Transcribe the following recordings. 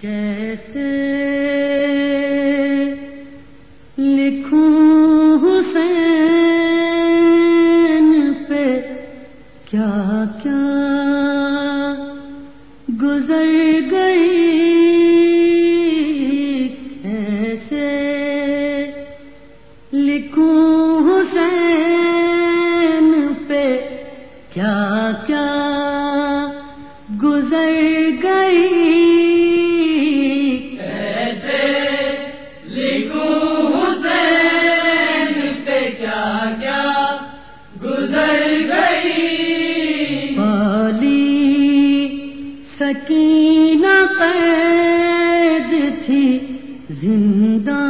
کیسے لکھوں حسین پہ؟ کیا گزر گئی کیسے لکھوں حسین پہ؟ کیا گزر گئی سکینہ قید تھی زندہ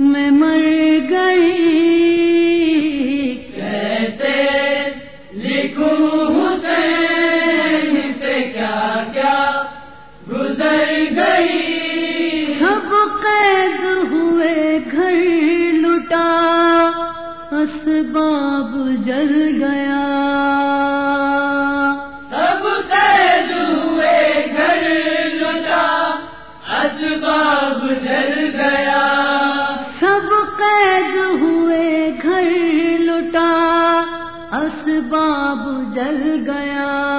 میں مر گئی۔ کیسے کیا گزر گئی۔ قید ہوئے جل گیا۔ الباب جل گیا۔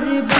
واجب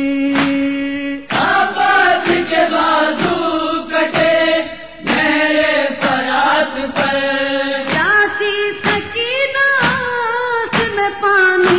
پانا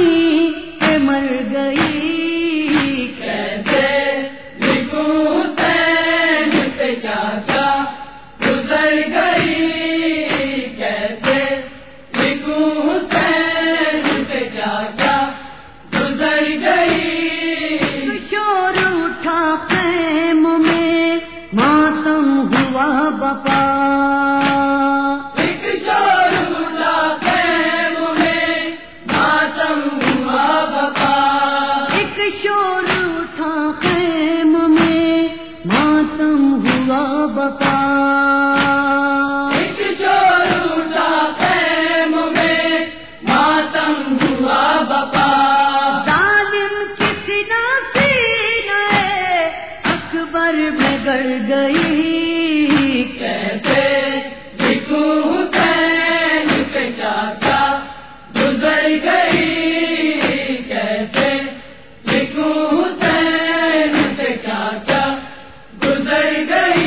گئی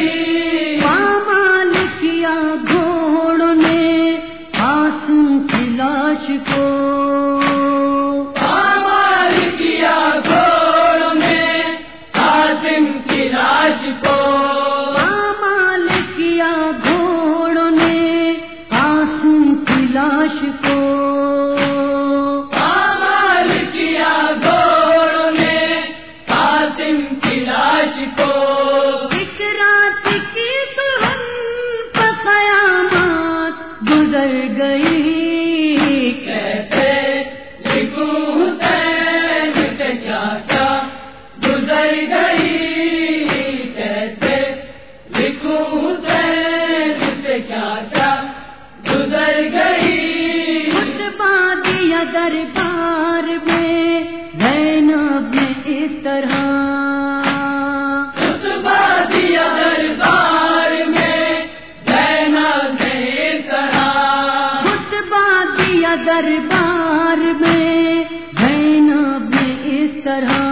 میں زینب نے اس طرح